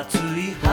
熱い花